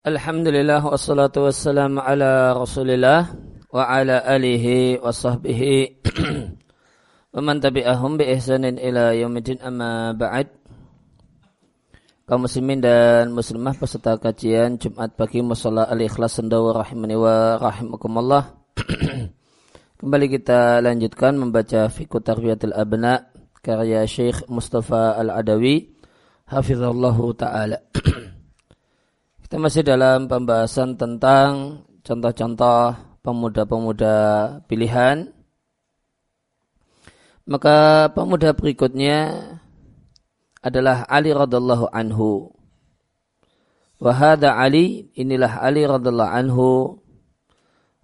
Alhamdulillah wassalatu wassalamu ala rasulillah wa ala alihi wa sahbihi. Wa man tabi'ahum bi ihsanin ila yaumidin amma ba'd. Kaum muslimin dan muslimah peserta kajian Jumat pagi musalla al-ikhlas sendawa rahimani wa rahimakumullah. Kembali kita lanjutkan membaca fiqh tarbiyatul abna karya Syekh Mustafa Al-Adawi. Hafizallahu taala Kita masih dalam pembahasan tentang contoh-contoh pemuda-pemuda pilihan. Maka pemuda berikutnya adalah Ali radhiallahu anhu. Wahada Ali, inilah Ali radhiallahu anhu.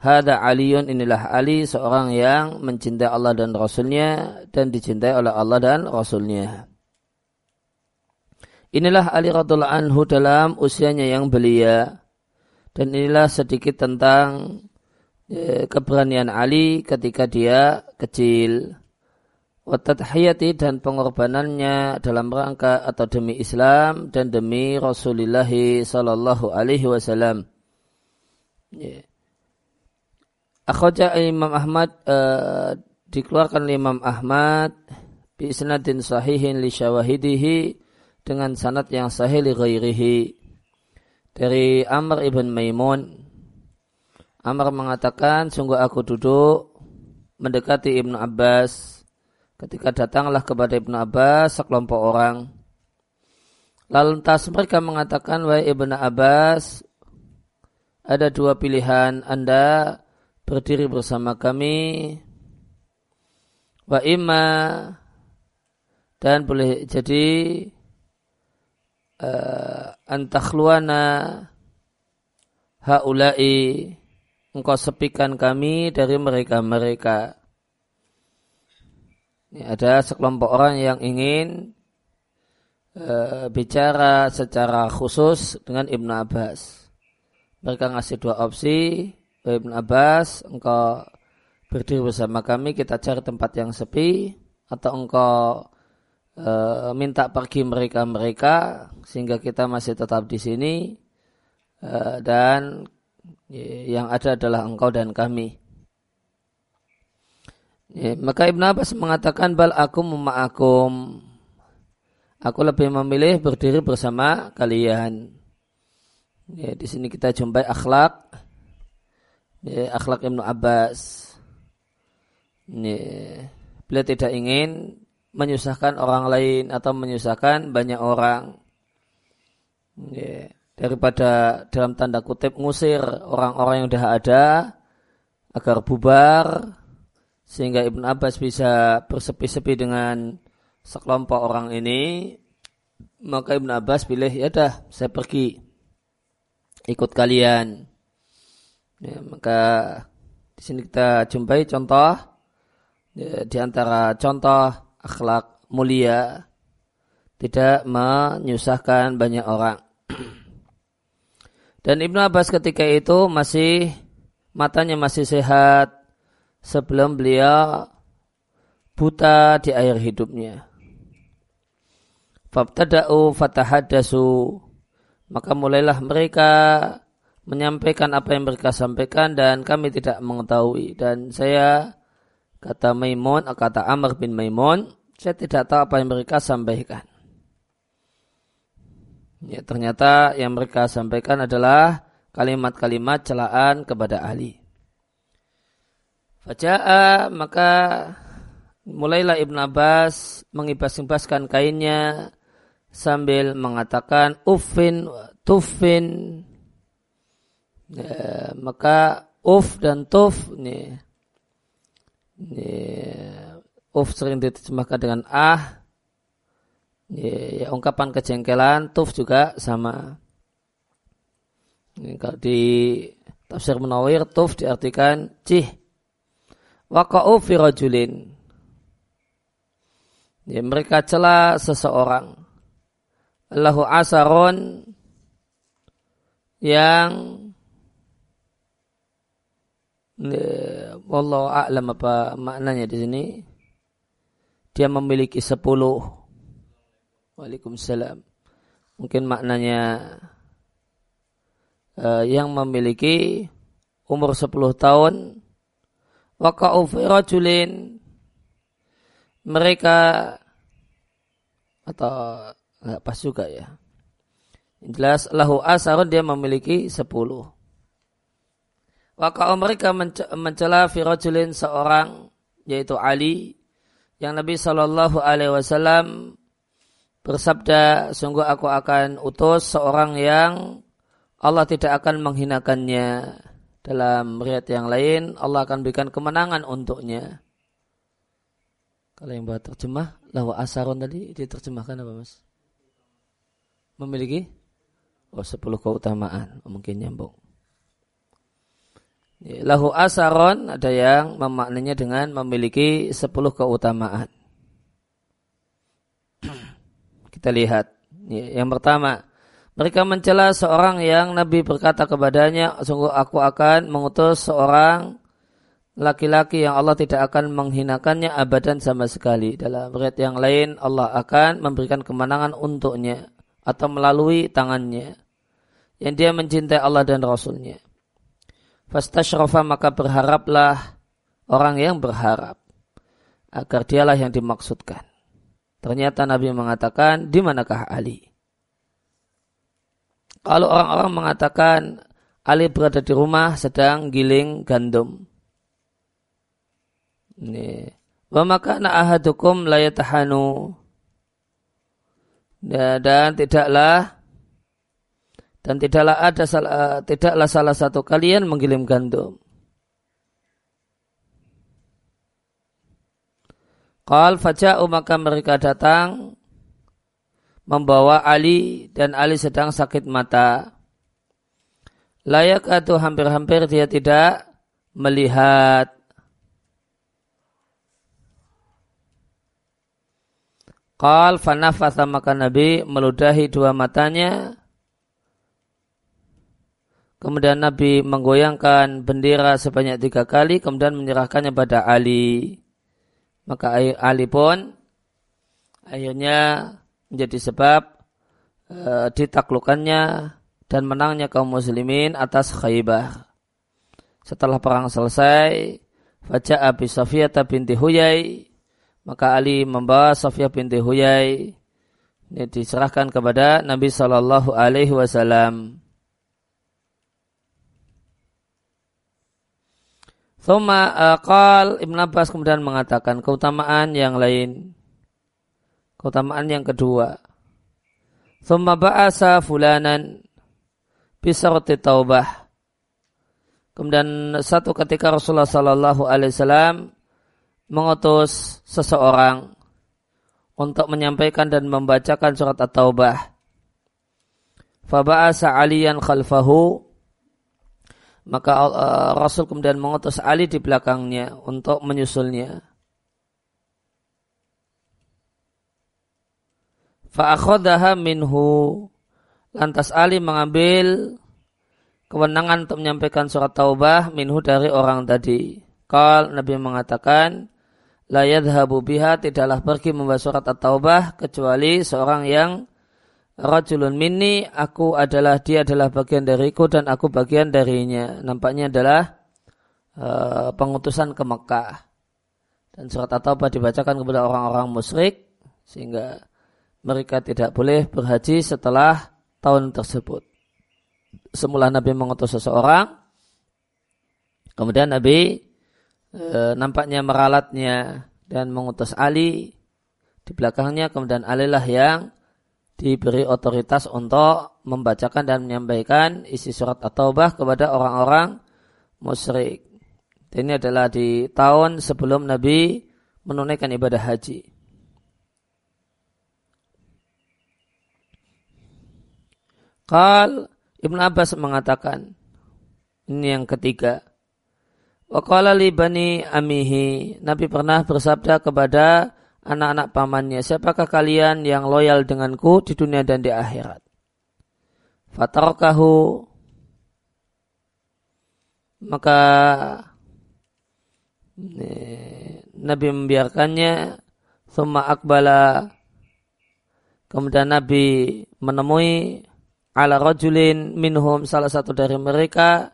Hada Aliun inilah Ali seorang yang mencintai Allah dan Rasulnya dan dicintai oleh Allah dan Rasulnya. Inilah Ali radhiallahu anhu dalam usianya yang belia. Dan inilah sedikit tentang e, keberanian Ali ketika dia kecil. Watatahiyati dan pengorbanannya dalam rangka atau demi Islam dan demi Rasulullah sallallahu alaihi wasallam. Yeah. Akhraja Imam Ahmad uh, dikeluarkan Imam Ahmad bi isnadin sahihin li syawahidihi dengan sanad yang sahih li ghairihi. Dari Amr ibn Maimun Amr mengatakan sungguh aku duduk mendekati Ibnu Abbas. Ketika datanglah kepada Ibnu Abbas sekelompok orang. Lalu tas mereka mengatakan wahai Ibnu Abbas ada dua pilihan. Anda berdiri bersama kami wa imma dan boleh jadi uh, antakhluana haulai engkau sepikan kami dari mereka-mereka. Ini ada sekelompok orang yang ingin uh, bicara secara khusus dengan Ibnu Abbas. Mereka ngasih dua opsi, Ibnu Abbas, engkau berdiri bersama kami, kita cari tempat yang sepi, atau engkau e, minta pergi mereka-mereka sehingga kita masih tetap di sini e, dan yang ada adalah engkau dan kami. Ya, maka Ibn Abbas mengatakan bal aku memaakum. Aku lebih memilih berdiri bersama kalian. Ya, di sini kita jumpai akhlak. Ya, akhlak Ibn Abbas. Ya, beliau tidak ingin menyusahkan orang lain atau menyusahkan banyak orang. Daripada dalam tanda kutip ngusir orang-orang yang sudah ada agar bubar sehingga Ibn Abbas bisa bersepi-sepi dengan sekelompok orang ini maka Ibn Abbas pilih ya dah saya pergi. Ikut kalian. Ya, maka di sini kita jumpai contoh ya, di antara contoh akhlak mulia, tidak menyusahkan banyak orang. Dan Ibnu Abbas ketika itu masih matanya masih sehat sebelum beliau buta di akhir hidupnya. Fabtada'u fatahadasu maka mulailah mereka menyampaikan apa yang mereka sampaikan dan kami tidak mengetahui dan saya Kata Maimun, kata Amr bin Maimun, saya tidak tahu apa yang mereka sampaikan. Ya, ternyata yang mereka sampaikan adalah kalimat-kalimat celaan kepada Ali. Faja'a maka mulailah Ibn Abbas mengibas-ibaskan kainnya sambil mengatakan ufin tufin ya, maka uf dan tuf nih Ya, uf sering diterjemahkan dengan ah. Ya, ya, ungkapan kejengkelan, tuf juga sama. Ini kalau di tafsir menawir, tuf diartikan cih. Waka'u fi rajulin. Ya, mereka celah seseorang. Allahu asaron yang Allah a'lam apa maknanya di sini. Dia memiliki sepuluh. Waalaikumsalam. Mungkin maknanya uh, yang memiliki umur 10 tahun waka'u rajulin mereka atau nggak pas juga ya. Jelas lahu asarun dia memiliki 10. Waka'u mereka mencela firajulin seorang yaitu Ali yang Nabi Shallallahu Alaihi Wasallam bersabda, sungguh aku akan utus seorang yang Allah tidak akan menghinakannya. Dalam riat yang lain, Allah akan berikan kemenangan untuknya. Kalau yang buat terjemah, lawa asarun tadi diterjemahkan apa mas? Memiliki? Oh, sepuluh keutamaan. Mungkin nyambung. Lahu asaron ada yang memaknanya dengan memiliki sepuluh keutamaan. Kita lihat. Yang pertama, mereka mencela seorang yang Nabi berkata kepadanya, sungguh aku akan mengutus seorang laki-laki yang Allah tidak akan menghinakannya abadan sama sekali. Dalam ayat yang lain, Allah akan memberikan kemenangan untuknya atau melalui tangannya. Yang dia mencintai Allah dan Rasulnya. Fastashrafa maka berharaplah orang yang berharap. Agar dialah yang dimaksudkan. Ternyata Nabi mengatakan, di manakah Ali? Kalau orang-orang mengatakan Ali berada di rumah sedang giling gandum. Ini. Wa maka ahadukum layatahanu. Dan tidaklah dan tidaklah ada salah, tidaklah salah satu kalian menggiling gandum. Qal faja'u maka mereka datang membawa Ali dan Ali sedang sakit mata. Layak atau hampir-hampir dia tidak melihat. Qal fanafatha maka Nabi meludahi dua matanya. Kemudian Nabi menggoyangkan bendera sebanyak tiga kali, kemudian menyerahkannya pada Ali. Maka Ali pun akhirnya menjadi sebab e, ditaklukannya dan menangnya kaum muslimin atas Khaybar. Setelah perang selesai, Faja'a bi Safiyah binti Huyai, maka Ali membawa Safiyah binti Huyai ini diserahkan kepada Nabi Shallallahu Alaihi Wasallam. Thumma uh, Ibn Abbas kemudian mengatakan keutamaan yang lain Keutamaan yang kedua. Thumma ba'asa fulanan bisarti taubah. Kemudian satu ketika Rasulullah Sallallahu Alaihi Wasallam mengutus seseorang untuk menyampaikan dan membacakan surat At-Taubah. Faba'asa Aliyan khalfahu maka uh, Rasul kemudian mengutus Ali di belakangnya untuk menyusulnya. Fa'akhodaha minhu. Lantas Ali mengambil kewenangan untuk menyampaikan surat taubah minhu dari orang tadi. Kal Nabi mengatakan, La yadhabu biha tidaklah pergi membawa surat at-taubah kecuali seorang yang rajulun minni, aku adalah, dia adalah bagian dariku dan aku bagian darinya. Nampaknya adalah uh, pengutusan ke Mekah. Dan surat at-taubah dibacakan kepada orang-orang musyrik sehingga mereka tidak boleh berhaji setelah tahun tersebut. Semula Nabi mengutus seseorang, kemudian Nabi e, nampaknya meralatnya dan mengutus Ali di belakangnya, kemudian Ali lah yang diberi otoritas untuk membacakan dan menyampaikan isi surat at-taubah kepada orang-orang musyrik. Ini adalah di tahun sebelum Nabi menunaikan ibadah haji. Qal Ibn Abbas mengatakan ini yang ketiga. Waqala li bani amihi. Nabi pernah bersabda kepada anak-anak pamannya, siapakah kalian yang loyal denganku di dunia dan di akhirat? Fatarkahu maka Nabi membiarkannya. Thumma akbala. Kemudian Nabi menemui ala rajulin minhum salah satu dari mereka.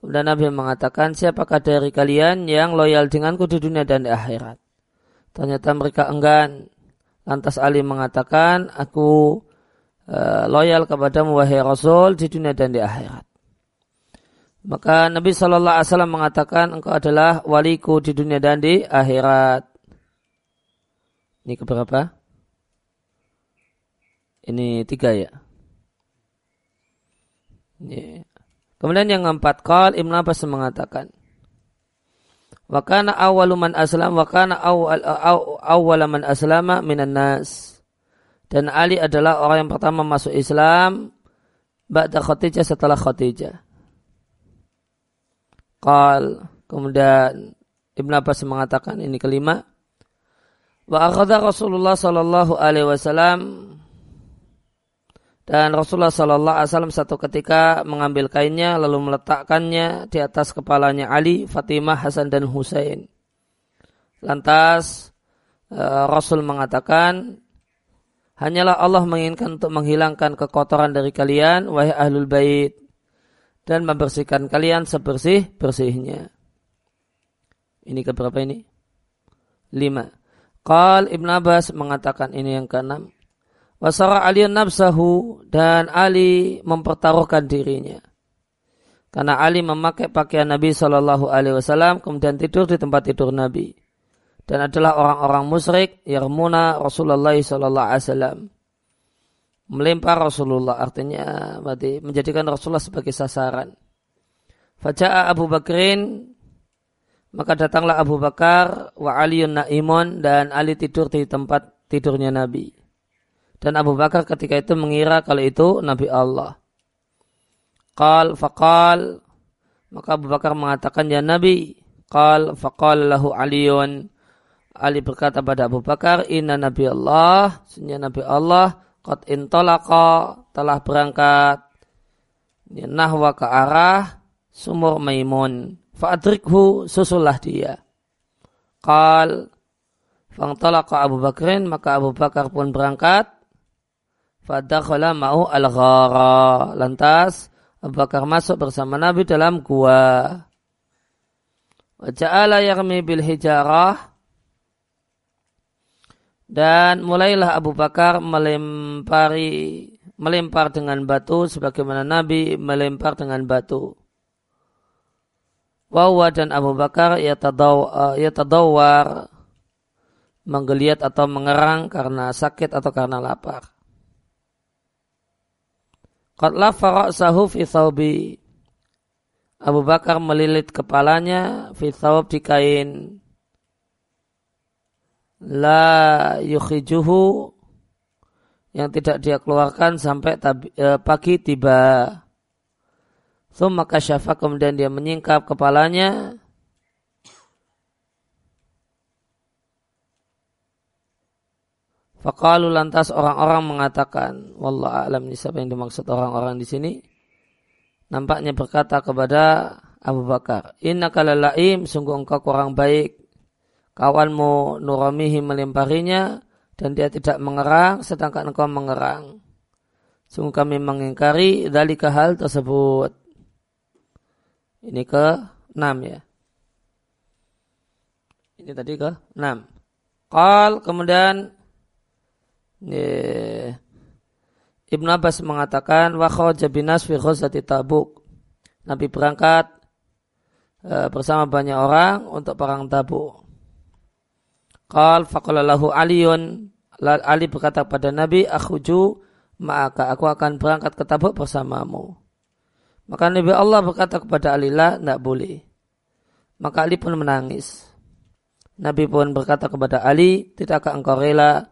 Kemudian Nabi mengatakan, siapakah dari kalian yang loyal denganku di dunia dan di akhirat? Ternyata mereka enggan. Lantas Ali mengatakan, aku uh, loyal kepadamu wahai Rasul di dunia dan di akhirat. Maka Nabi Shallallahu Alaihi Wasallam mengatakan, engkau adalah waliku di dunia dan di akhirat. Ini keberapa? Ini tiga ya. Ini Kemudian yang keempat, kal Ibn Abbas mengatakan, Wakana awaluman aslam, wakana awal, awal man aslama minan nas. Dan Ali adalah orang yang pertama masuk Islam, Ba'da Khadijah setelah Khadijah. Kal, kemudian Ibn Abbas mengatakan ini kelima. Wa akhadha Rasulullah sallallahu alaihi wasallam dan Rasulullah Sallallahu Alaihi Wasallam satu ketika mengambil kainnya lalu meletakkannya di atas kepalanya Ali, Fatimah, Hasan dan Husain. Lantas eh, Rasul mengatakan, hanyalah Allah menginginkan untuk menghilangkan kekotoran dari kalian, wahai ahlul bait, dan membersihkan kalian sebersih bersihnya. Ini keberapa ini? Lima. Qal Ibn Abbas mengatakan ini yang keenam. Wasara Ali nafsahu dan Ali mempertaruhkan dirinya. Karena Ali memakai pakaian Nabi Shallallahu Alaihi Wasallam kemudian tidur di tempat tidur Nabi dan adalah orang-orang musyrik yarmuna Rasulullah Shallallahu Alaihi Wasallam melempar Rasulullah artinya berarti menjadikan Rasulullah sebagai sasaran. Faja'a Abu Bakrin maka datanglah Abu Bakar wa Aliun Naimon dan Ali tidur di tempat tidurnya Nabi. Dan Abu Bakar ketika itu mengira kalau itu Nabi Allah. Qal faqal maka Abu Bakar mengatakan ya Nabi. Qal faqal lahu Aliun. Ali berkata pada Abu Bakar, Inna Nabi Allah, sunya Nabi Allah, Qad intolaqa, telah berangkat, nahwa ke arah sumur Maimun. Fa'adrikhu, susullah dia. Qal, fangtolaqa Abu Bakrin, maka Abu Bakar pun berangkat, Fadakhala mau al-ghara. Lantas Abu Bakar masuk bersama Nabi dalam gua. Waja'ala yarmi bil hijarah. Dan mulailah Abu Bakar melempari melempar dengan batu sebagaimana Nabi melempar dengan batu. Wawa dan Abu Bakar yatadawar menggeliat atau mengerang karena sakit atau karena lapar. Qad lafa fi thawbi. Abu Bakar melilit kepalanya fi thawb di kain. La yukhijuhu yang tidak dia keluarkan sampai tabi, eh, pagi tiba. Thumma kasyafa kemudian dia menyingkap kepalanya Fakalu lantas orang-orang mengatakan, Wallah alam ini siapa yang dimaksud orang-orang di sini? Nampaknya berkata kepada Abu Bakar, Inna kalalaim, sungguh engkau kurang baik. Kawanmu nuramihi melemparinya, dan dia tidak mengerang, sedangkan engkau mengerang. Sungguh kami mengingkari dalika hal tersebut. Ini ke enam ya. Ini tadi ke enam. Kal kemudian Ibn Abbas mengatakan wa kharaja binas fi ghazati Tabuk. Nabi berangkat e, bersama banyak orang untuk perang Tabuk. Qal faqala lahu Aliun Ali berkata pada Nabi akhuju maka aku akan berangkat ke Tabuk bersamamu. Maka Nabi Allah berkata kepada Ali lah tidak boleh. Maka Ali pun menangis. Nabi pun berkata kepada Ali, tidakkah engkau rela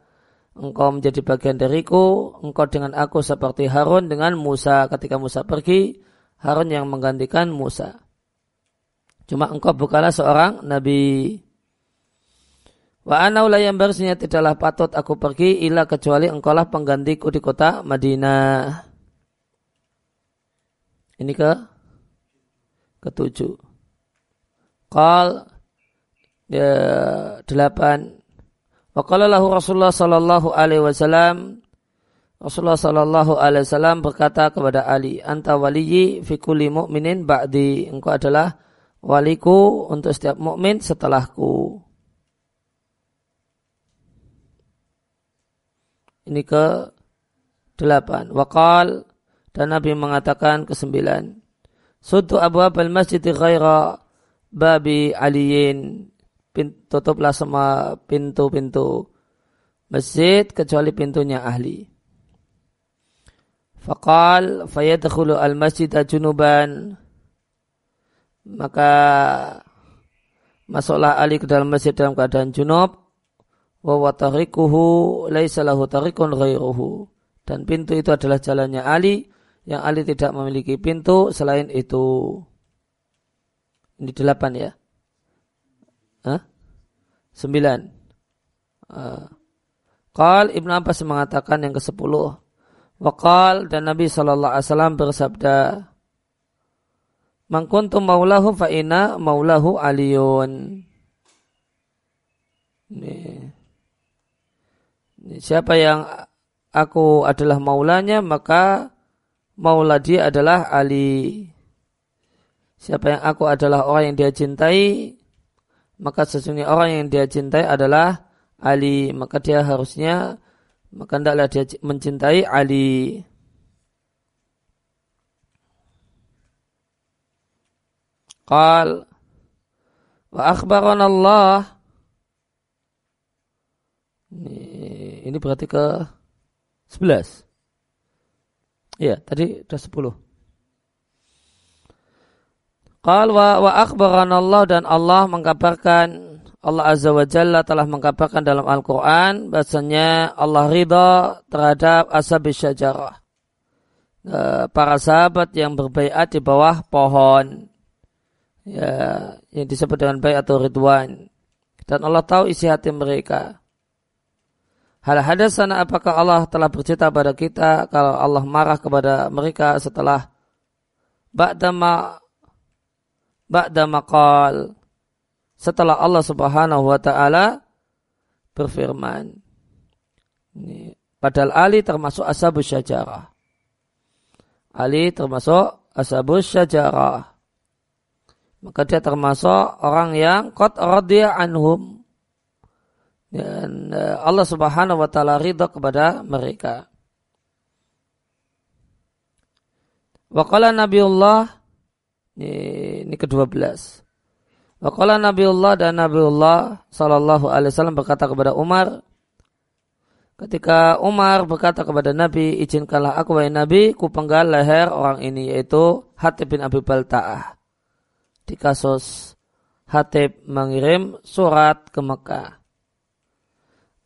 engkau menjadi bagian dariku, engkau dengan aku seperti Harun dengan Musa. Ketika Musa pergi, Harun yang menggantikan Musa. Cuma engkau bukanlah seorang nabi. Wa anaulah yang bersihnya tidaklah patut aku pergi ila kecuali engkaulah penggantiku di kota Madinah. Ini ke ketujuh. Qal ya, delapan Waqala lahu Rasulullah sallallahu alaihi wasallam Rasulullah Shallallahu Alaihi Wasallam berkata kepada Ali, "Anta waliyi fi kulli mu'minin ba'di." Engkau adalah waliku untuk setiap mukmin setelahku. Ini ke delapan. Wakal dan Nabi mengatakan ke sembilan. Sutu abu abal masjid ghaira babi aliyin. Tutuplah semua pintu-pintu masjid kecuali pintunya ahli. Fakal fayadkhulu al-masjid junuban. Maka masuklah Ali ke dalam masjid dalam keadaan junub. Wa watarikuhu laisa. Dan pintu itu adalah jalannya Ali yang Ali tidak memiliki pintu selain itu. Ini delapan ya. Hah? Sembilan. Uh. Qal Ibnu Abbas mengatakan yang ke sepuluh. Wakal dan Nabi Shallallahu Alaihi Wasallam bersabda, Mangkuntum maulahu fa'ina maulahu aliyun. Ini. Ini. Siapa yang aku adalah maulanya, maka maula dia adalah Ali. Siapa yang aku adalah orang yang dia cintai, maka sesungguhnya orang yang dia cintai adalah Ali. Maka dia harusnya maka hendaklah dia mencintai Ali. Qal wa akhbaran Allah ini, ini berarti ke 11. Ya, tadi sudah 10. Qal wa, wa Allah dan Allah mengkabarkan Allah Azza wa Jalla telah mengkabarkan dalam Al-Quran bahasanya Allah ridha terhadap asab syajarah. E, para sahabat yang berbaiat di bawah pohon. Ya, yang disebut dengan baik atau ridwan. Dan Allah tahu isi hati mereka. Hal hadasana apakah Allah telah bercerita pada kita kalau Allah marah kepada mereka setelah ba'dama ba'dama qal setelah Allah Subhanahu wa taala berfirman. Ini, padahal Ali termasuk ashabus syajarah. Ali termasuk ashabus syajarah. Maka dia termasuk orang yang qad radiya anhum. Dan eh, Allah Subhanahu wa taala ridha kepada mereka. Waqala Nabiullah ini, ini ke-12. Waqala Nabiullah dan Nabiullah Sallallahu Alaihi Wasallam berkata kepada Umar, ketika Umar berkata kepada Nabi, izinkanlah aku wahai Nabi, ku penggal leher orang ini yaitu Hatib bin Abi Balta'ah. Di kasus Hatib mengirim surat ke Mekah.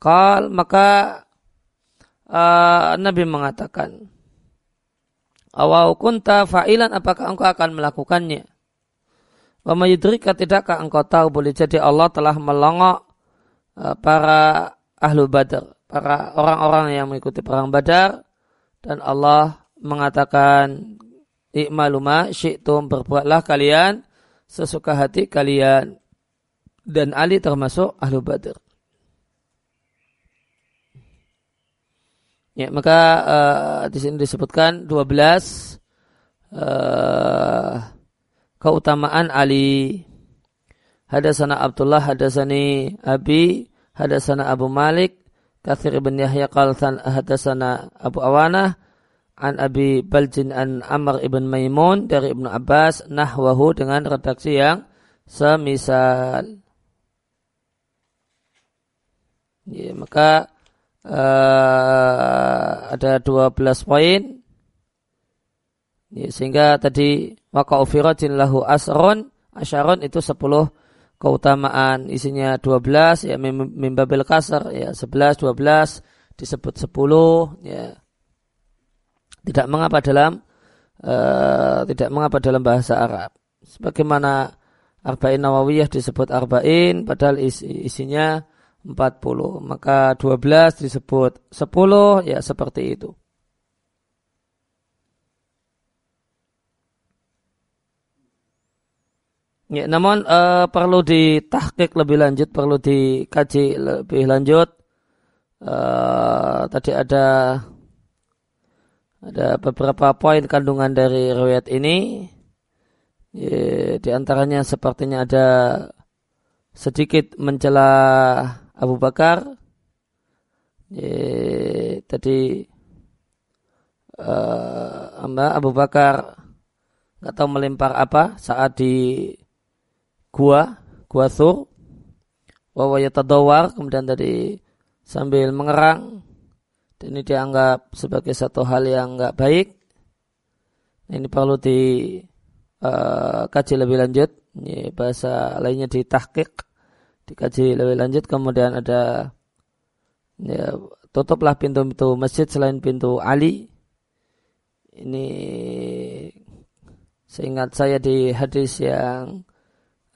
Kal maka uh, Nabi mengatakan, Awau kunta fa'ilan apakah engkau akan melakukannya? Wa mayudrika tidakkah engkau tahu boleh jadi Allah telah melongok uh, para ahlu badar, para orang-orang yang mengikuti perang badar dan Allah mengatakan ikmaluma syi'tum berbuatlah kalian sesuka hati kalian dan Ali termasuk ahlu badar. Ya, maka uh, di sini disebutkan 12 uh, keutamaan Ali. Hadasana Abdullah hadasani Abi hadasana Abu Malik Kathir ibn Yahya qaltan hadasana Abu Awanah an Abi Baljin an Amr ibn Maimun dari Ibnu Abbas nahwahu dengan redaksi yang semisal. Ya, maka uh, ada 12 poin Ya, sehingga tadi maka ufiratin lahu asron, asyaron itu 10 keutamaan. Isinya 12 ya mimbabil kasar ya 11 12 disebut 10 ya. Tidak mengapa dalam uh, tidak mengapa dalam bahasa Arab. Sebagaimana Arba'in Nawawiyah disebut Arba'in padahal isi, isinya 40. Maka 12 disebut 10 ya seperti itu. Ya, namun uh, perlu ditahkik lebih lanjut, perlu dikaji lebih lanjut. Uh, tadi ada Ada beberapa poin kandungan dari riwayat ini. Ya, di antaranya sepertinya ada sedikit mencela Abu Bakar. Ya, tadi uh, Abu Bakar nggak tahu melempar apa saat di gua gua sur wawa yatadawar kemudian tadi sambil mengerang dan ini dianggap sebagai satu hal yang nggak baik. Ini perlu dikaji uh, lebih lanjut. Ini bahasa lainnya ditahkik, dikaji lebih lanjut. Kemudian ada ya, tutuplah pintu-pintu masjid selain pintu Ali. Ini seingat saya di hadis yang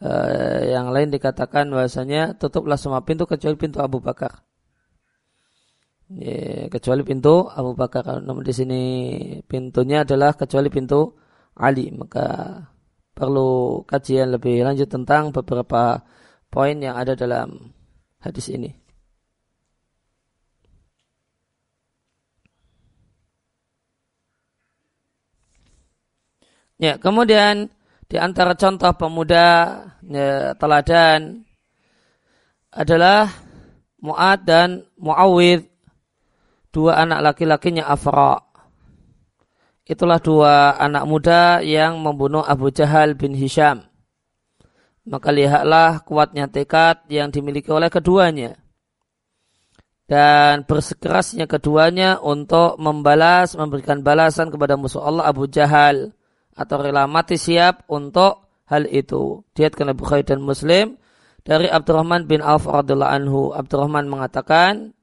uh, yang lain dikatakan bahwasanya tutuplah semua pintu kecuali pintu Abu Bakar ya, kecuali pintu Abu Bakar. Namun di sini pintunya adalah kecuali pintu Ali. Maka perlu kajian lebih lanjut tentang beberapa poin yang ada dalam hadis ini. Ya, kemudian di antara contoh pemuda ya, teladan adalah Mu'ad dan Muawid dua anak laki-lakinya Afra. Itulah dua anak muda yang membunuh Abu Jahal bin Hisham. Maka lihatlah kuatnya tekad yang dimiliki oleh keduanya. Dan bersekerasnya keduanya untuk membalas, memberikan balasan kepada musuh Allah Abu Jahal. Atau rela mati siap untuk hal itu. Diatkan Bukhari dan Muslim. Dari Abdurrahman bin Auf radhiallahu anhu. Abdurrahman mengatakan,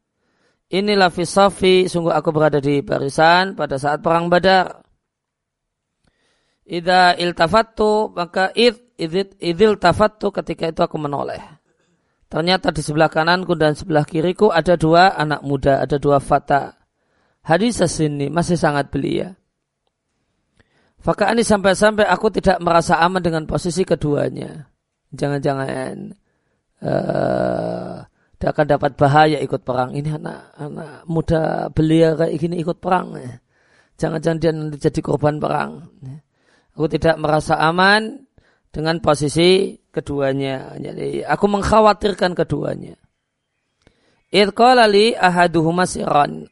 Inilah fisafi, sungguh aku berada di barisan pada saat perang badar. Ida iltafattu, maka id, id, idil tafattu ketika itu aku menoleh. Ternyata di sebelah kananku dan sebelah kiriku ada dua anak muda, ada dua fata. Hadis ini masih sangat belia. Fakar ini sampai-sampai aku tidak merasa aman dengan posisi keduanya. Jangan-jangan uh, dia akan dapat bahaya ikut perang. Ini anak-anak muda belia kayak gini ikut perang. Jangan-jangan dia nanti jadi korban perang. Aku tidak merasa aman dengan posisi keduanya. Jadi aku mengkhawatirkan keduanya. Irqalali ahaduhuma siran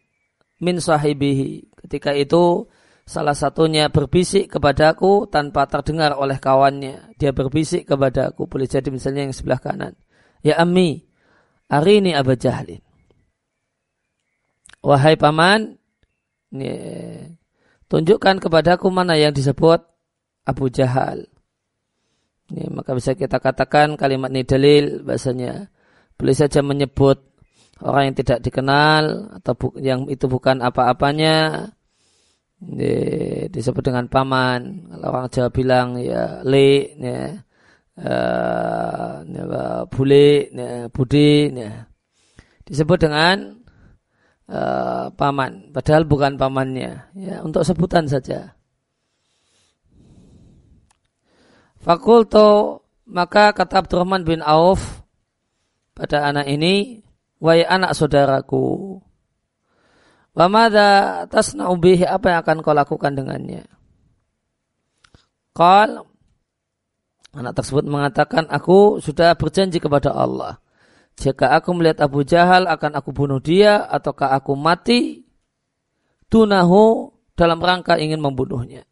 min sahibihi. Ketika itu salah satunya berbisik kepadaku tanpa terdengar oleh kawannya. Dia berbisik kepadaku. Boleh jadi misalnya yang sebelah kanan. Ya Ami, Arini Abu Jahlin. Wahai paman, ini, tunjukkan kepadaku mana yang disebut Abu Jahal. Ini, maka bisa kita katakan kalimat ini dalil bahasanya. Boleh saja menyebut orang yang tidak dikenal atau bu, yang itu bukan apa-apanya. Ini, disebut dengan paman. Kalau orang Jawa bilang ya le, ya, uh, bule, uh, budi, uh, disebut dengan uh, paman, padahal bukan pamannya, ya, untuk sebutan saja. Fakulto maka kata Abdurrahman bin Auf pada anak ini, wahai anak saudaraku, Wamada tasna'u bihi apa yang akan kau lakukan dengannya? Qal Anak tersebut mengatakan, aku sudah berjanji kepada Allah. Jika aku melihat Abu Jahal, akan aku bunuh dia, ataukah aku mati, tunahu dalam rangka ingin membunuhnya.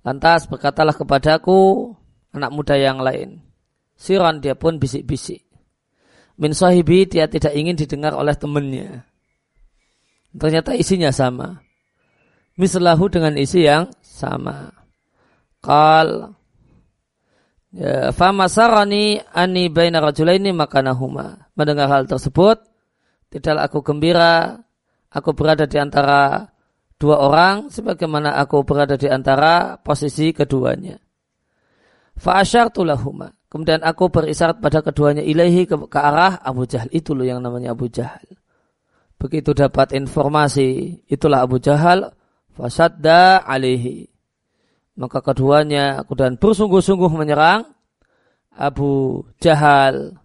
Lantas berkatalah kepadaku, anak muda yang lain. Siron dia pun bisik-bisik. Min sahibi dia tidak ingin didengar oleh temannya. Ternyata isinya sama. Mislahu dengan isi yang sama. Kal Ya, fama sarani ani baina rajulaini makanahuma. Mendengar hal tersebut, tidaklah aku gembira, aku berada di antara dua orang, sebagaimana aku berada di antara posisi keduanya. Fa'asyartu lahuma. Kemudian aku berisyarat pada keduanya ilahi ke, ke arah Abu Jahal. Itu loh yang namanya Abu Jahal. Begitu dapat informasi, itulah Abu Jahal. Fasadda alihi maka keduanya kemudian bersungguh-sungguh menyerang Abu Jahal.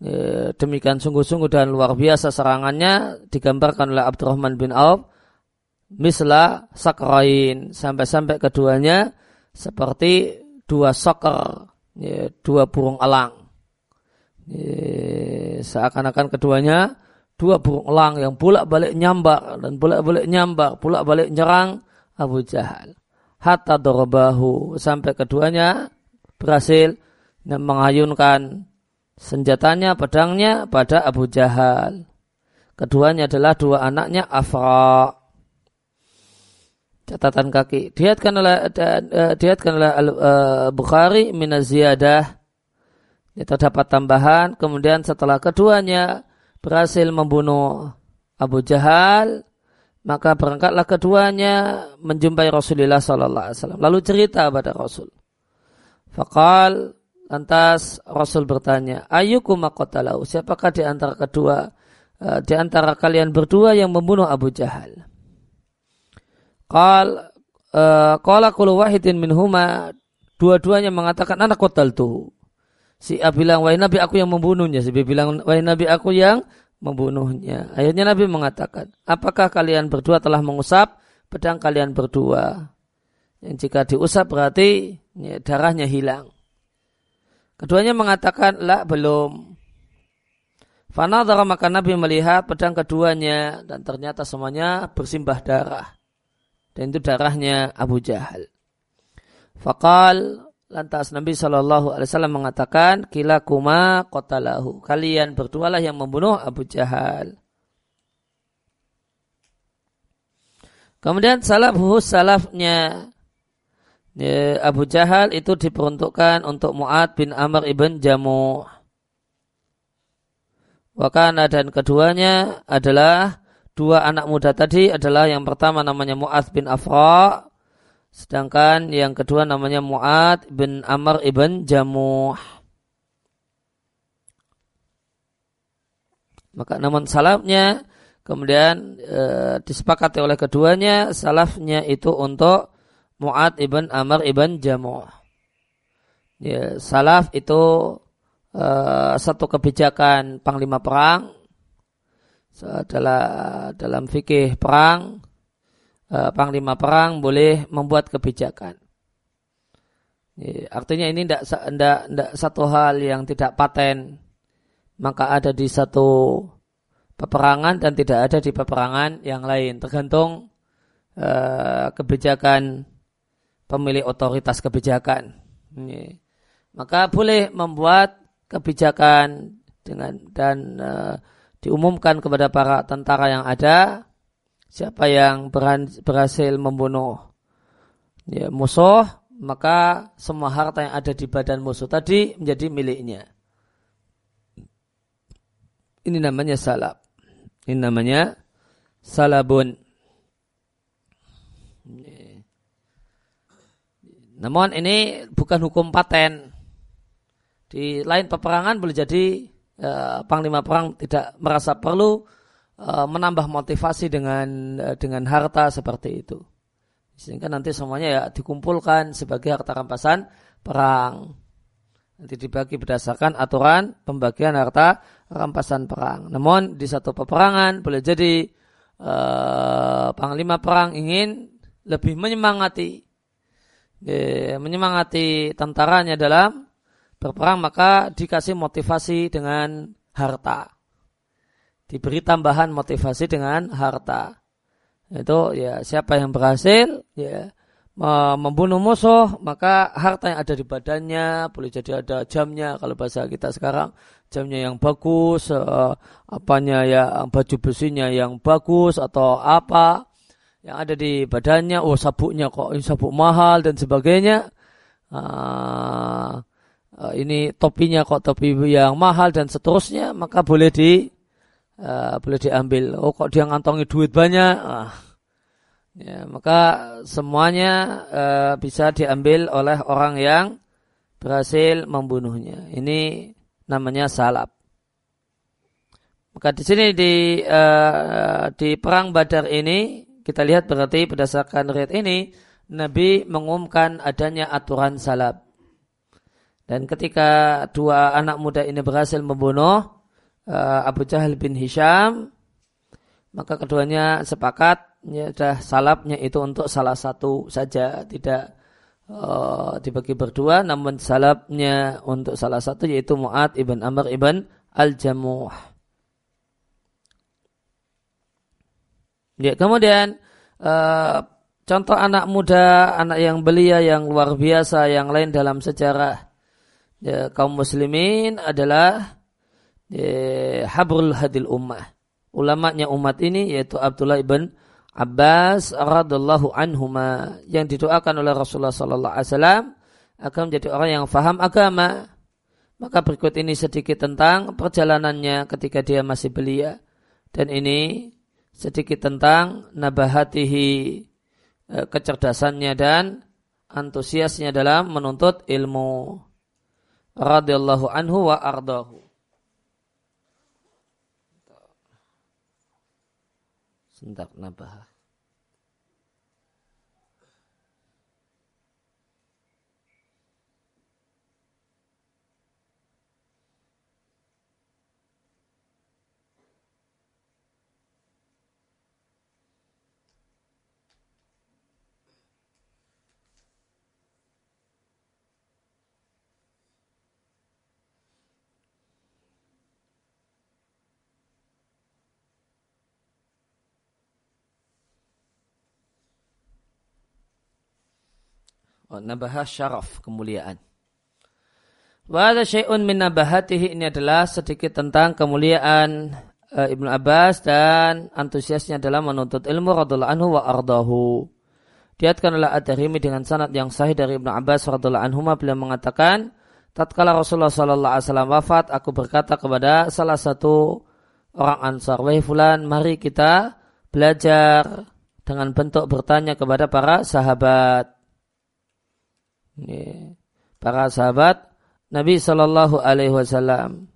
Ya, demikian sungguh-sungguh dan luar biasa serangannya digambarkan oleh Abdurrahman bin Auf misla sakrain sampai-sampai keduanya seperti dua soker ya, dua burung elang. Ya, seakan-akan keduanya dua burung elang yang bolak-balik nyambak dan bolak-balik nyambak bolak-balik nyerang Abu Jahal. Hatta dorobahu. Sampai keduanya berhasil mengayunkan senjatanya pedangnya pada Abu Jahal. Keduanya adalah dua anaknya Afra catatan kaki. Dihatkan oleh uh, dihatkan oleh uh, Bukhari min ziyadah itu dapat tambahan. Kemudian setelah keduanya berhasil membunuh Abu Jahal, maka berangkatlah keduanya menjumpai Rasulullah Sallallahu Alaihi Wasallam. Lalu cerita pada Rasul. Fakal lantas Rasul bertanya, Ayukum makotalau, siapakah di antara kedua, uh, di antara kalian berdua yang membunuh Abu Jahal? Qal uh, qala wahidin minhuma dua-duanya mengatakan anak kotal tuh. Si A bilang wahai Nabi aku yang membunuhnya. Si B bilang wahai Nabi aku yang membunuhnya. Akhirnya Nabi mengatakan, apakah kalian berdua telah mengusap pedang kalian berdua? Yang jika diusap berarti ya, darahnya hilang. Keduanya mengatakan, lah belum. Fanadhara maka Nabi melihat pedang keduanya dan ternyata semuanya bersimbah darah dan itu darahnya Abu Jahal. Fakal lantas Nabi Shallallahu Alaihi Wasallam mengatakan kila kuma kotalahu kalian berdualah yang membunuh Abu Jahal. Kemudian salafhu salafnya ya, Abu Jahal itu diperuntukkan untuk Mu'ad bin Amr ibn Jamuh. Wakana dan keduanya adalah dua anak muda tadi adalah yang pertama namanya Mu'ad bin Afra, sedangkan yang kedua namanya Mu'ad bin Amr ibn Jamuh. Maka namun salafnya kemudian e, disepakati oleh keduanya salafnya itu untuk Mu'ad ibn Amr ibn Jamuh. Ya, salaf itu e, satu kebijakan panglima perang dalam dalam fikih perang eh, panglima perang boleh membuat kebijakan. Artinya ini tidak satu hal yang tidak paten maka ada di satu peperangan dan tidak ada di peperangan yang lain tergantung uh, kebijakan pemilik otoritas kebijakan. Maka boleh membuat kebijakan dengan dan uh, diumumkan kepada para tentara yang ada siapa yang berhasil membunuh ya, musuh maka semua harta yang ada di badan musuh tadi menjadi miliknya. Ini namanya salab. Ini namanya salabun. Namun ini bukan hukum paten. Di lain peperangan boleh jadi Eh, panglima perang tidak merasa perlu uh, menambah motivasi dengan uh, dengan harta seperti itu. Sehingga nanti semuanya ya dikumpulkan sebagai harta rampasan perang. Nanti dibagi berdasarkan aturan pembagian harta rampasan perang. Namun di satu peperangan boleh jadi uh, panglima perang ingin lebih menyemangati menyemangati tentaranya dalam berperang maka dikasih motivasi dengan harta. Diberi tambahan motivasi dengan harta. Itu ya siapa yang berhasil ya membunuh musuh maka harta yang ada di badannya boleh jadi ada jamnya kalau bahasa kita sekarang jamnya yang bagus uh, apanya ya baju besinya yang bagus atau apa yang ada di badannya oh sabuknya kok ini sabuk mahal dan sebagainya uh, uh, ini topinya kok topi yang mahal dan seterusnya maka boleh di uh, boleh diambil. Oh kok dia ngantongi duit banyak? Uh, ya, maka semuanya uh, bisa diambil oleh orang yang berhasil membunuhnya. Ini namanya salab maka di sini di uh, di perang Badar ini kita lihat berarti berdasarkan riat ini Nabi mengumumkan adanya aturan salab dan ketika dua anak muda ini berhasil membunuh uh, Abu Jahal bin Hisham, maka keduanya sepakat ya dah salapnya itu untuk salah satu saja tidak uh, dibagi berdua namun salapnya untuk salah satu yaitu Mu'ad ibn Amr ibn Al-Jamuh. Ya, kemudian uh, contoh anak muda, anak yang belia yang luar biasa yang lain dalam sejarah ya, kaum muslimin adalah ya, Habrul Hadil Ummah. Ulamanya umat ini yaitu Abdullah ibn Abbas radhiallahu anhuma yang didoakan oleh Rasulullah sallallahu alaihi wasallam akan menjadi orang yang faham agama. Maka berikut ini sedikit tentang perjalanannya ketika dia masih belia dan ini sedikit tentang nabahatihi e, kecerdasannya dan antusiasnya dalam menuntut ilmu radhiyallahu anhu wa ardahu. Sentak nabah. Oh, nabahah syaraf, kemuliaan. Wa ada syai'un min nabahatihi ini adalah sedikit tentang kemuliaan Ibnu Abbas dan antusiasnya dalam menuntut ilmu radhiallahu anhu wa ardahu. Diatkan oleh Ad-Darimi dengan sanad yang sahih dari Ibnu Abbas radhiallahu anhu beliau mengatakan, tatkala Rasulullah sallallahu alaihi wasallam wafat, aku berkata kepada salah satu orang Ansar, "Wahai fulan, mari kita belajar dengan bentuk bertanya kepada para sahabat." Para sahabat Nabi Shallallahu Alaihi Wasallam.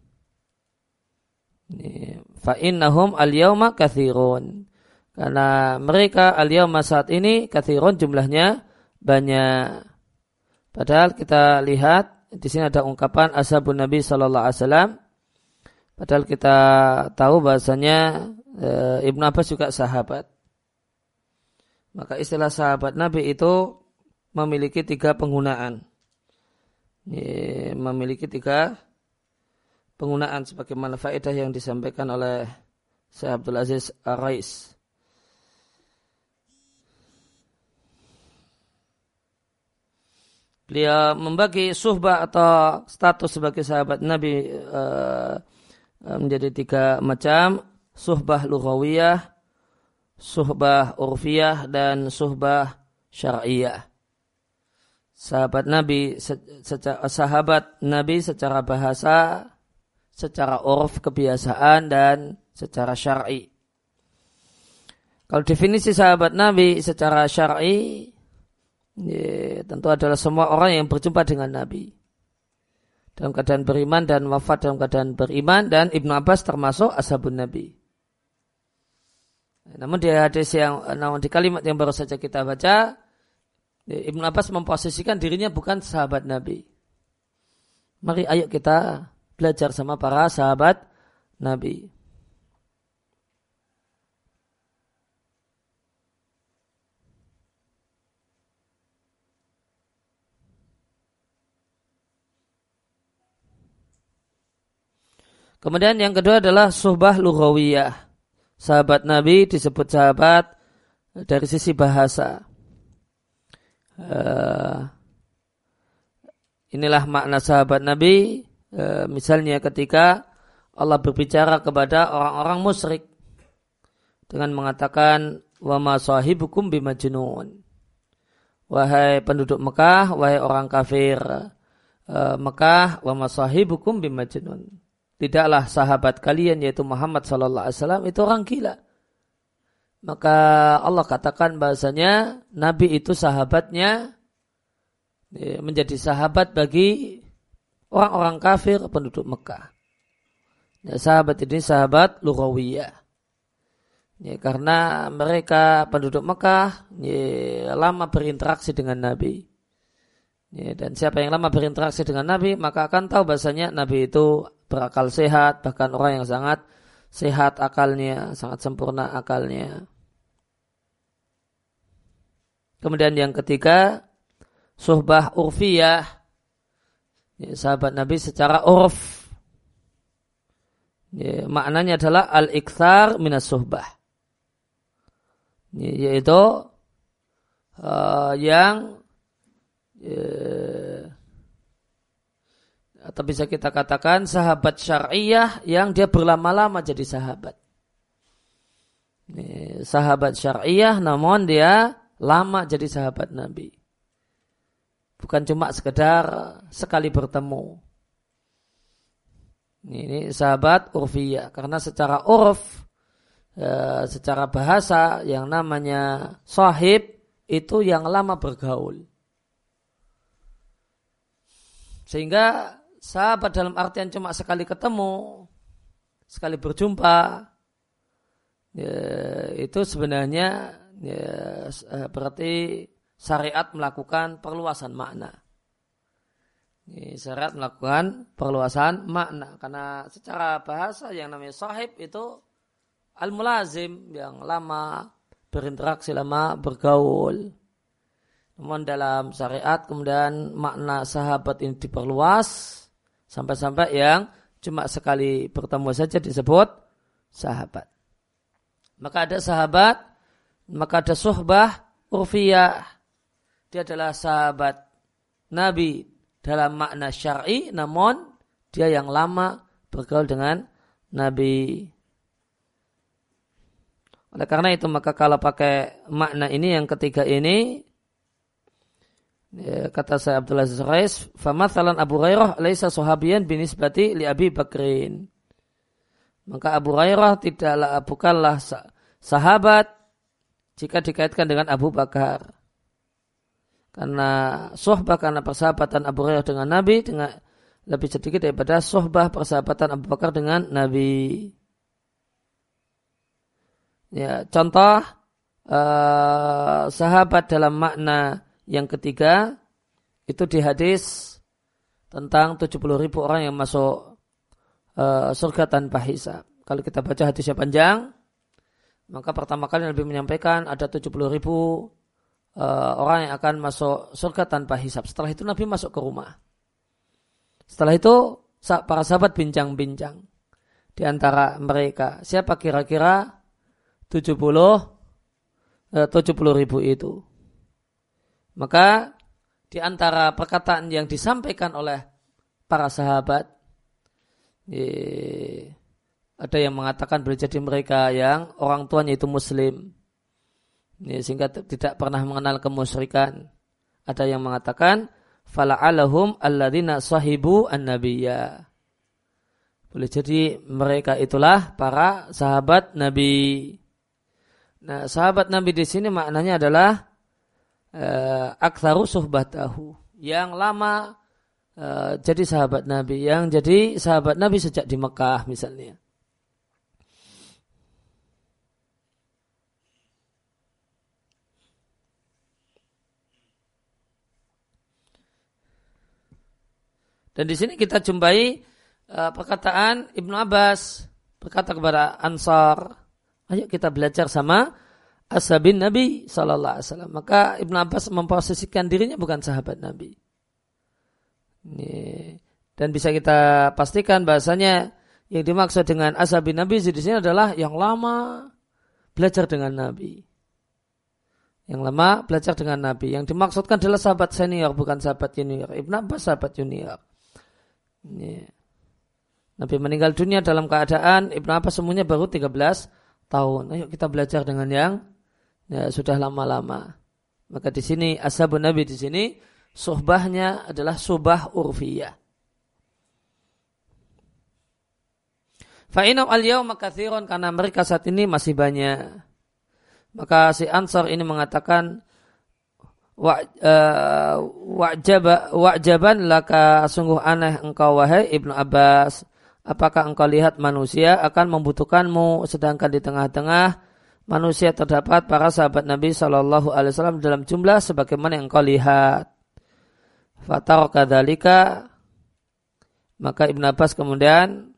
Fa innahum al yauma kathirun. Karena mereka al yauma saat ini kathirun jumlahnya banyak. Padahal kita lihat di sini ada ungkapan ashabun Nabi Shallallahu Alaihi Wasallam. Padahal kita tahu bahasanya e, Ibnu Abbas juga sahabat. Maka istilah sahabat Nabi itu memiliki tiga penggunaan. memiliki tiga penggunaan sebagaimana faedah yang disampaikan oleh Syekh Abdul Aziz Arais. Beliau membagi suhbah atau status sebagai sahabat Nabi uh, menjadi tiga macam. Suhbah lughawiyah, suhbah urfiyah, dan suhbah syar'iyah sahabat Nabi secara sahabat Nabi secara bahasa, secara urf kebiasaan dan secara syar'i. Kalau definisi sahabat Nabi secara syar'i ya, tentu adalah semua orang yang berjumpa dengan Nabi dalam keadaan beriman dan wafat dalam keadaan beriman dan Ibnu Abbas termasuk ashabun Nabi. Namun di hadis yang namun di kalimat yang baru saja kita baca Ibn Abbas memposisikan dirinya bukan sahabat Nabi. Mari ayo kita belajar sama para sahabat Nabi. Kemudian yang kedua adalah suhbah lughawiyah. Sahabat Nabi disebut sahabat dari sisi bahasa. Uh, inilah makna sahabat Nabi. Uh, misalnya ketika Allah berbicara kepada orang-orang musyrik dengan mengatakan wa ma sahibukum bimajnun. Wahai penduduk Mekah wahai orang kafir uh, Mekah wa ma sahibukum bimajnun. Tidaklah sahabat kalian yaitu Muhammad sallallahu alaihi wasallam itu orang gila maka Allah katakan bahasanya Nabi itu sahabatnya ya, menjadi sahabat bagi orang-orang kafir penduduk Mekah. Ya, sahabat ini sahabat lughawiyah. Ya, karena mereka penduduk Mekah ya, lama berinteraksi dengan Nabi. Ya, dan siapa yang lama berinteraksi dengan Nabi maka akan tahu bahasanya Nabi itu berakal sehat bahkan orang yang sangat sehat akalnya, sangat sempurna akalnya. Kemudian yang ketiga, suhbah urfiyah. Ya, sahabat Nabi secara urf. Ya, maknanya adalah al-ikthar minas suhbah. Ya, yaitu uh, yang uh, atau bisa kita katakan sahabat syariah yang dia berlama-lama jadi sahabat. Ini, sahabat syariah namun dia lama jadi sahabat Nabi. Bukan cuma sekedar sekali bertemu. Ini sahabat urfiyah karena secara urf ya, secara bahasa yang namanya sahib itu yang lama bergaul. Sehingga sahabat dalam artian cuma sekali ketemu, sekali berjumpa, ya, itu sebenarnya ya, eh, berarti syariat melakukan perluasan makna. Ini syariat melakukan perluasan makna karena secara bahasa yang namanya sahib itu al-mulazim yang lama berinteraksi lama bergaul. Namun dalam syariat kemudian makna sahabat ini diperluas Sampai-sampai yang cuma sekali bertemu saja disebut sahabat. Maka ada sahabat, maka ada suhbah urfiyah. Dia adalah sahabat Nabi dalam makna syar'i, namun dia yang lama bergaul dengan Nabi. Oleh karena itu maka kalau pakai makna ini yang ketiga ini Ya, kata saya Abdullah Zurais, "Famathalan Abu Hurairah laisa sahabiyan binisbati li Abi Bakrin." Maka Abu Hurairah tidaklah bukanlah sahabat jika dikaitkan dengan Abu Bakar. Karena sohbah karena persahabatan Abu Hurairah dengan Nabi dengan lebih sedikit daripada sohbah persahabatan Abu Bakar dengan Nabi. Ya, contoh uh, sahabat dalam makna yang ketiga, itu di hadis tentang 70 ribu orang yang masuk uh, surga tanpa hisab. Kalau kita baca hadisnya panjang, maka pertama kali Nabi menyampaikan ada 70 ribu uh, orang yang akan masuk surga tanpa hisab. Setelah itu Nabi masuk ke rumah. Setelah itu para sahabat bincang-bincang di antara mereka. Siapa kira-kira 70 uh, 70 ribu itu? Maka di antara perkataan yang disampaikan oleh para sahabat, ada yang mengatakan boleh jadi mereka yang orang tuanya itu muslim, sehingga tidak pernah mengenal kemusyrikan. Ada yang mengatakan, fala'alahum alladina sahibu an-nabiyya. Boleh jadi mereka itulah para sahabat Nabi. Nah, sahabat Nabi di sini maknanya adalah uh, aktsaru suhbatahu yang lama uh, jadi sahabat Nabi yang jadi sahabat Nabi sejak di Mekah misalnya Dan di sini kita jumpai uh, perkataan Ibnu Abbas berkata kepada Ansar, ayo kita belajar sama ashabin Nabi Sallallahu Alaihi Wasallam. Maka Ibn Abbas memposisikan dirinya bukan sahabat Nabi. Ini. Dan bisa kita pastikan bahasanya yang dimaksud dengan ashabin Nabi di sini adalah yang lama belajar dengan Nabi. Yang lama belajar dengan Nabi. Yang dimaksudkan adalah sahabat senior bukan sahabat junior. Ibn Abbas sahabat junior. Ini. Nabi meninggal dunia dalam keadaan Ibn Abbas semuanya baru 13 tahun. Ayo kita belajar dengan yang ya, sudah lama-lama. Maka di sini ashabun Nabi di sini sohbahnya adalah subah urfiyah. Fa'inam al maka kathirun karena mereka saat ini masih banyak. Maka si Ansar ini mengatakan eh, wa'jaban laka sungguh aneh engkau wahai Ibnu Abbas. Apakah engkau lihat manusia akan membutuhkanmu sedangkan di tengah-tengah manusia terdapat para sahabat Nabi Shallallahu Alaihi Wasallam dalam jumlah sebagaimana yang kau lihat. Fatar kadalika maka Ibn Abbas kemudian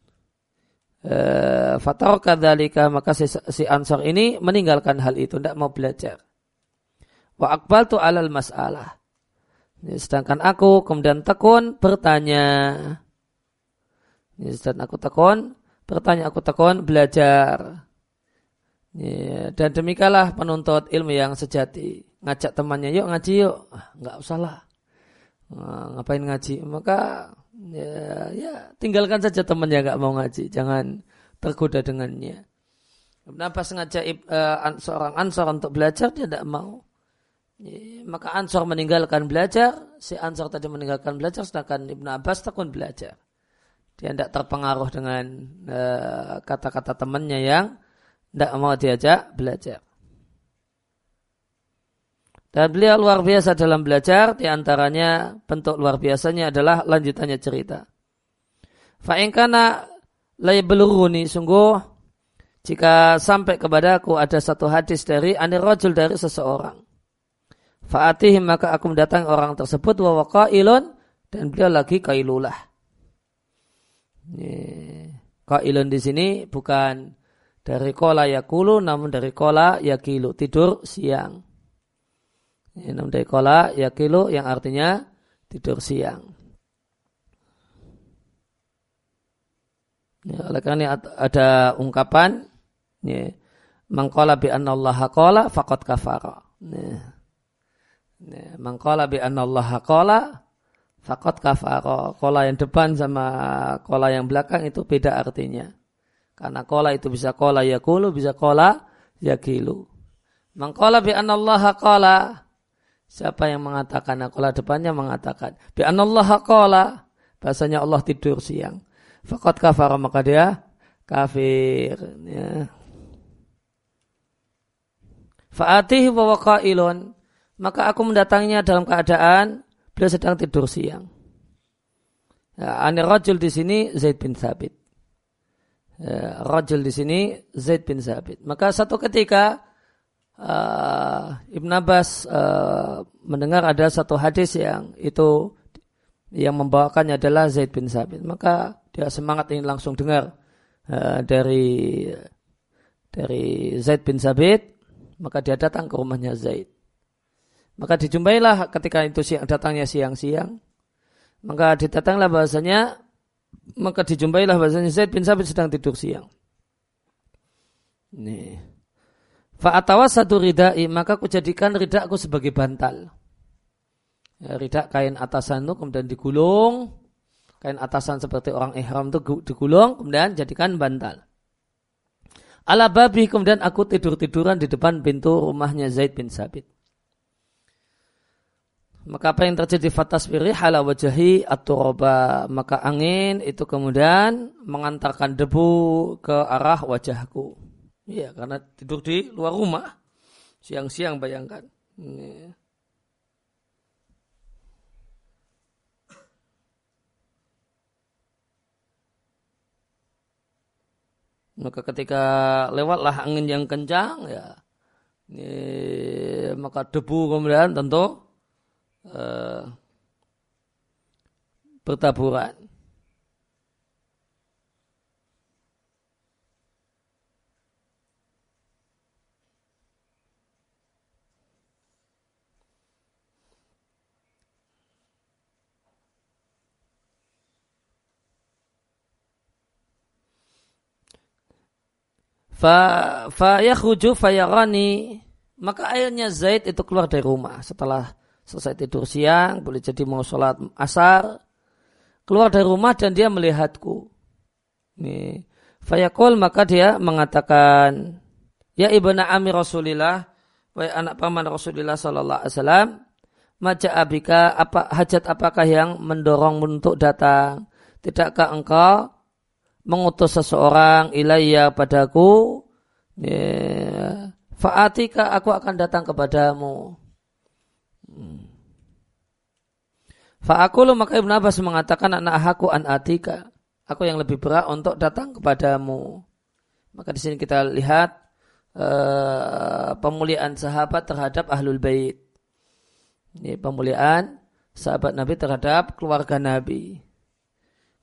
eh, Fatar kadalika maka si, si Ansar ini meninggalkan hal itu tidak mau belajar. Wa akbal tu alal masalah. Sedangkan aku kemudian tekun bertanya. Sedangkan aku tekun bertanya, aku tekun belajar. Dan demikianlah penuntut ilmu yang sejati. Ngajak temannya, yuk ngaji yuk. Ah, nggak usah lah. Nah, ngapain ngaji? Maka ya, ya tinggalkan saja temannya nggak mau ngaji. Jangan tergoda dengannya. Kenapa sengaja uh, seorang ansor untuk belajar dia tidak mau. Ya, maka ansor meninggalkan belajar, si ansor tadi meninggalkan belajar, sedangkan Ibnu Abbas tekun belajar. Dia tidak terpengaruh dengan eh, kata-kata uh, temannya yang tidak mau diajak belajar. Dan beliau luar biasa dalam belajar, di antaranya bentuk luar biasanya adalah lanjutannya cerita. Fa'ingkana lay beluruni, sungguh jika sampai kepadaku ada satu hadis dari anir rajul dari seseorang. Fa'atihim maka aku mendatangi orang tersebut wa ilon dan beliau lagi kailulah. Kailun di sini bukan dari kola yakulu namun dari kola yakilu tidur siang. Ini dari kola yakilu yang artinya tidur siang. Ya, oleh karena ada ungkapan ya, mangkola bi anna kola fakot kafara. Ya. Ya, mangkola bi anna Allah kola fakot kafara. Kola yang depan sama kola yang belakang itu beda artinya. Karena kola itu bisa kola yakulu, bisa kola yakilu. Mangkola bi anna Allah kola Siapa yang mengatakan akola depannya mengatakan bi Allah qala bahasanya Allah tidur siang. Fakat kafar maka dia kafir. Ya. Fa'atihi wa waqailun maka aku mendatanginya dalam keadaan beliau sedang tidur siang. Ya, Ani rajul di sini Zaid bin Sabit. Ya, rajul di sini Zaid bin Sabit. Maka satu ketika uh, Ibn Abbas uh, mendengar ada satu hadis yang itu yang membawakannya adalah Zaid bin Sabit. Maka dia semangat ingin langsung dengar uh, dari dari Zaid bin Sabit. Maka dia datang ke rumahnya Zaid. Maka dijumpailah ketika itu siang, datangnya siang-siang. Maka didatanglah bahasanya maka dijumpailah bahasanya Zaid bin Sabit sedang tidur siang. Nih. Fa'atawas satu ridai, maka aku jadikan ridakku sebagai bantal. Ya, ridak kain atasan itu kemudian digulung. Kain atasan seperti orang ihram itu digulung, kemudian jadikan bantal. Ala babi, kemudian aku tidur-tiduran di depan pintu rumahnya Zaid bin Sabit. Maka apa yang terjadi fatas pilih hala wajahi atau roba maka angin itu kemudian mengantarkan debu ke arah wajahku. Iya, karena tidur di luar rumah. Siang-siang bayangkan. Ini. Maka ketika lewatlah angin yang kencang, ya, ini, maka debu kemudian tentu eh, bertaburan. Fa fa yakhruju fayarani maka akhirnya Zaid itu keluar dari rumah setelah selesai tidur siang, boleh jadi mau sholat asar, keluar dari rumah dan dia melihatku. Nih, fayakul maka dia mengatakan, ya ibnu Amir Rasulillah, wahai anak paman Rasulullah Sallallahu Alaihi Wasallam, maja abika apa hajat apakah yang mendorong untuk datang? Tidakkah engkau mengutus seseorang ilayya padaku ya, fa'atika aku akan datang kepadamu hmm. Fa'akulu maka Ibn Abbas mengatakan anak aku an atika aku yang lebih berat untuk datang kepadamu maka di sini kita lihat uh, pemuliaan sahabat terhadap ahlul bait ini pemuliaan sahabat Nabi terhadap keluarga Nabi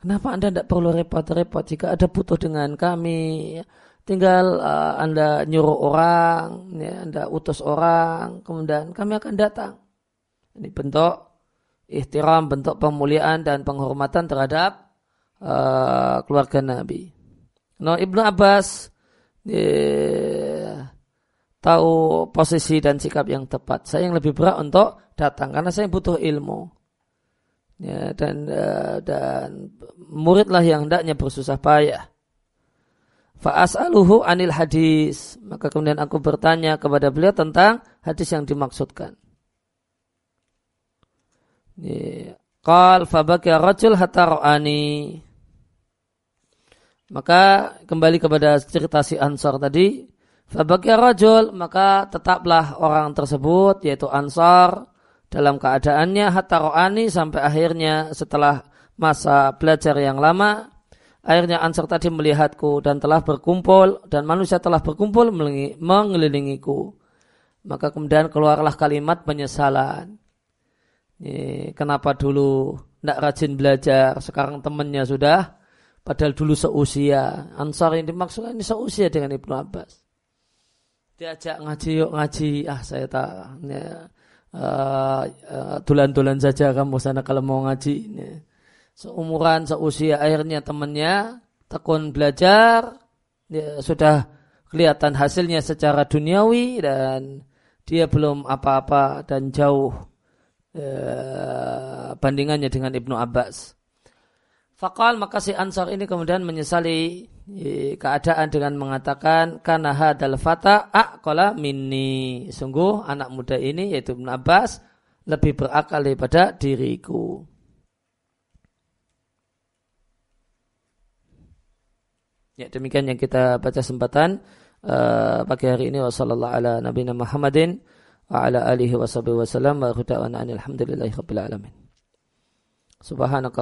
Kenapa Anda tidak perlu repot-repot jika ada butuh dengan kami? tinggal uh, anda nyuruh orang, ya, anda utus orang, kemudian kami akan datang. Ini bentuk ihtiram, bentuk pemuliaan dan penghormatan terhadap uh, keluarga Nabi. No Ibnu Abbas ya, tahu posisi dan sikap yang tepat. Saya yang lebih berat untuk datang karena saya butuh ilmu. Ya, dan uh, dan muridlah yang hendaknya bersusah payah. Fa'as'aluhu anil hadis. Maka kemudian aku bertanya kepada beliau tentang hadis yang dimaksudkan. Qal fabakia rajul hatta ra'ani. Maka kembali kepada cerita si Ansar tadi. Fabakia rajul, maka tetaplah orang tersebut, yaitu Ansar, dalam keadaannya hatta ro'ani sampai akhirnya setelah masa belajar yang lama, akhirnya Ansar tadi melihatku dan telah berkumpul, dan manusia telah berkumpul mengelilingiku. Maka kemudian keluarlah kalimat penyesalan. Kenapa dulu tidak rajin belajar, sekarang temannya sudah, padahal dulu seusia. Ansar yang dimaksudkan ini seusia dengan Ibnu Abbas. Diajak ngaji yuk ngaji. Ah saya tak ya, uh, uh, tulan-tulan saja kamu sana kalau mau ngaji ya. seumuran seusia akhirnya temannya tekun belajar. Ya, sudah kelihatan hasilnya secara duniawi dan dia belum apa-apa dan jauh uh, bandingannya dengan Ibnu Abbas Fakal maka si Ansar ini kemudian menyesali keadaan dengan mengatakan karena hadal fata aqala minni. Sungguh anak muda ini yaitu Ibn Abbas lebih berakal daripada diriku. Ya demikian yang kita baca sempatan uh, pagi hari ini wasallallahu ala nabiyina Muhammadin wa ala alihi wa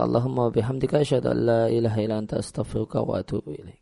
Allahumma wa bihamdika asyhadu illa anta astaghfiruka wa.